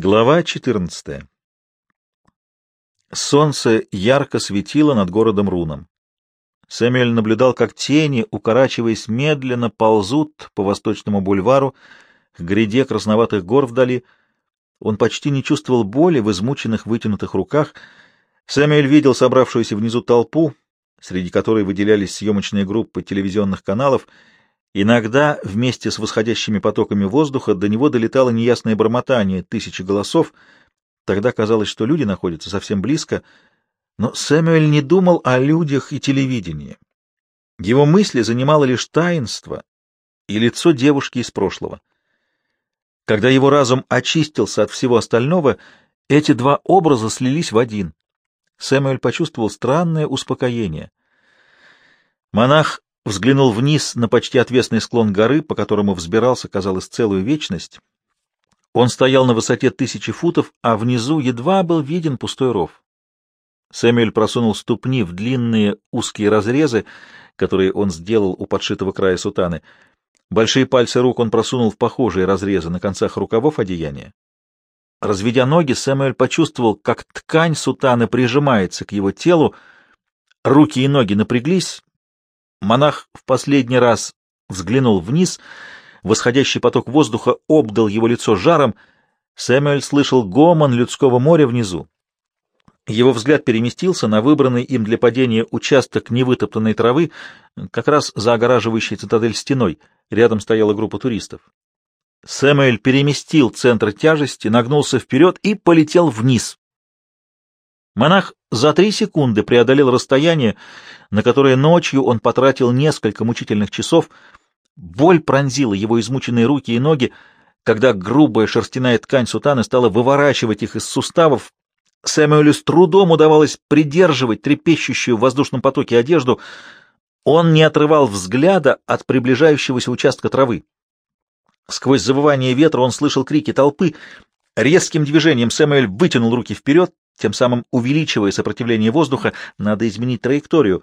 Глава 14. Солнце ярко светило над городом Руном. Сэмюэль наблюдал, как тени, укорачиваясь, медленно ползут по восточному бульвару к гряде красноватых гор вдали. Он почти не чувствовал боли в измученных вытянутых руках. Сэмюэль видел собравшуюся внизу толпу, среди которой выделялись съемочные группы телевизионных каналов — Иногда вместе с восходящими потоками воздуха до него долетало неясное бормотание тысячи голосов. Тогда казалось, что люди находятся совсем близко, но Сэмюэль не думал о людях и телевидении. Его мысли занимало лишь таинство и лицо девушки из прошлого. Когда его разум очистился от всего остального, эти два образа слились в один. Сэмюэль почувствовал странное успокоение. Монах взглянул вниз на почти отвесный склон горы, по которому взбирался, казалось, целую вечность. Он стоял на высоте тысячи футов, а внизу едва был виден пустой ров. Сэмюэль просунул ступни в длинные узкие разрезы, которые он сделал у подшитого края сутаны. Большие пальцы рук он просунул в похожие разрезы на концах рукавов одеяния. Разведя ноги, Сэмюэль почувствовал, как ткань сутаны прижимается к его телу, руки и ноги напряглись, Монах в последний раз взглянул вниз, восходящий поток воздуха обдал его лицо жаром, Сэмюэль слышал гомон людского моря внизу. Его взгляд переместился на выбранный им для падения участок невытоптанной травы, как раз за огораживающей цитадель стеной. Рядом стояла группа туристов. Сэмюэль переместил центр тяжести, нагнулся вперед и полетел вниз. Монах за три секунды преодолел расстояние, на которое ночью он потратил несколько мучительных часов. Боль пронзила его измученные руки и ноги, когда грубая шерстяная ткань сутаны стала выворачивать их из суставов. Сэмюэлю с трудом удавалось придерживать трепещущую в воздушном потоке одежду. Он не отрывал взгляда от приближающегося участка травы. Сквозь завывание ветра он слышал крики толпы. Резким движением Сэмюэль вытянул руки вперед, тем самым увеличивая сопротивление воздуха, надо изменить траекторию.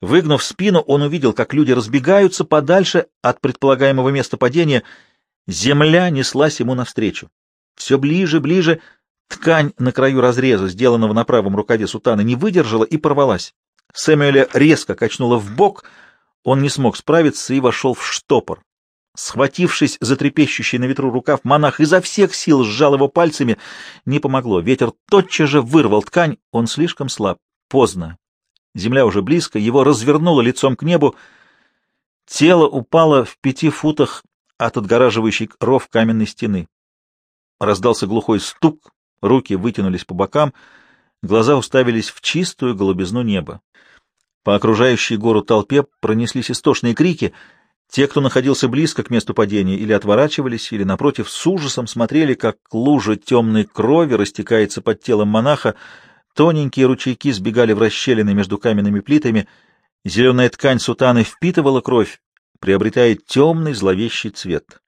Выгнув спину, он увидел, как люди разбегаются подальше от предполагаемого места падения. Земля неслась ему навстречу. Все ближе, ближе. Ткань на краю разреза, сделанного на правом рукаве сутаны, не выдержала и порвалась. Сэмюэля резко качнуло в бок, он не смог справиться и вошел в штопор. Схватившись за трепещущий на ветру рукав, монах изо всех сил сжал его пальцами. Не помогло. Ветер тотчас же вырвал ткань. Он слишком слаб. Поздно. Земля уже близко. Его развернуло лицом к небу. Тело упало в пяти футах от отгораживающей ров каменной стены. Раздался глухой стук. Руки вытянулись по бокам. Глаза уставились в чистую голубизну неба. По окружающей гору толпе пронеслись истошные крики — те, кто находился близко к месту падения, или отворачивались, или, напротив, с ужасом смотрели, как лужа темной крови растекается под телом монаха, тоненькие ручейки сбегали в расщелины между каменными плитами, зеленая ткань сутаны впитывала кровь, приобретая темный зловещий цвет.